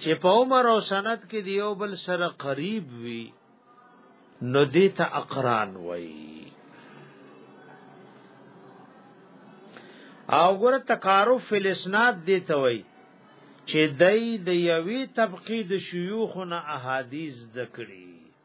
چې په عمر او سند کې دیو بل سره قریب وي نو دې ته اقران وایي او ګور تقارف فی الاسناد دی ته وای چې دای د یوی طبقه د شيوخ نه احادیث ذکرې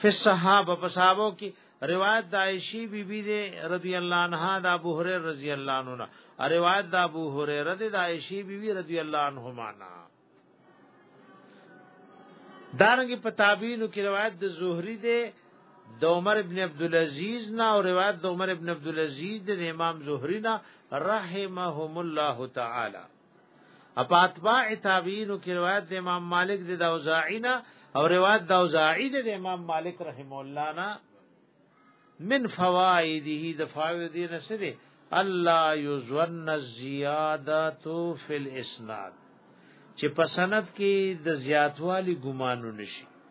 فی الصحابه په صحابو کې روایت د عائشی بی بی دی رضی الله عنها د ابو هريره رضی الله عنه او روایت د ابو هريره دی د عائشی بی بی رضی الله عنهما نا دارنګ په تابعینو کې روایت د زهری دی د عمر ابن عبد العزيز نا او روایت د عمر ابن عبد العزيز د امام زهری نا رحمهم الله تعالی اپا اتباع تابعین کی روایت د امام مالک د اوزاعی نه او روایت د اوزاعی د امام مالک رحم الله نه من فوائده د فوائدین سره الله یزن الزیادات فی الاسناد چې پسند کې د زیاتوالی ګمانو نشي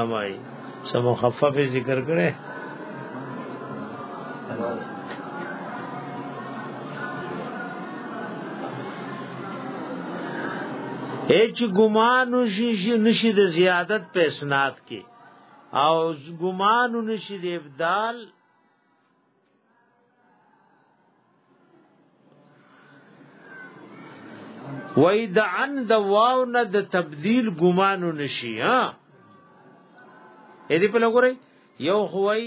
اوای سم مخفف ذکر کړي هیڅ ګمان نشي نشي د زیادت په اسناد کې او ګمان نشي د ابدال وای د عن د واو نه د تبديل ګمان نشي ها اې دې په لګورې یو خوای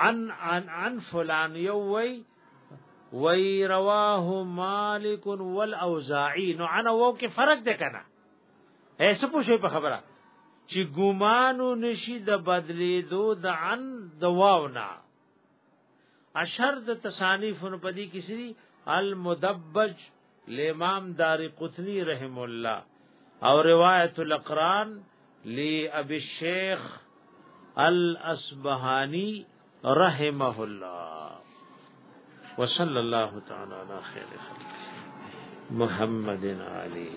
عن عن عن فلان یو وای وای رواه مالک والاوزاعي نو انا وو کې فرق ده کنه ایسه پوښې په خبره چې ګمانو نشي د بدلې دو د ان دواونا اشر د تصانیف په دې کې سری المدبج لامام دار قطنی رحم الله او روایت الاقران لی ابي الشيخ الاسبهاني رحمه الله وصلى الله تعالى على خير خلق محمد عليه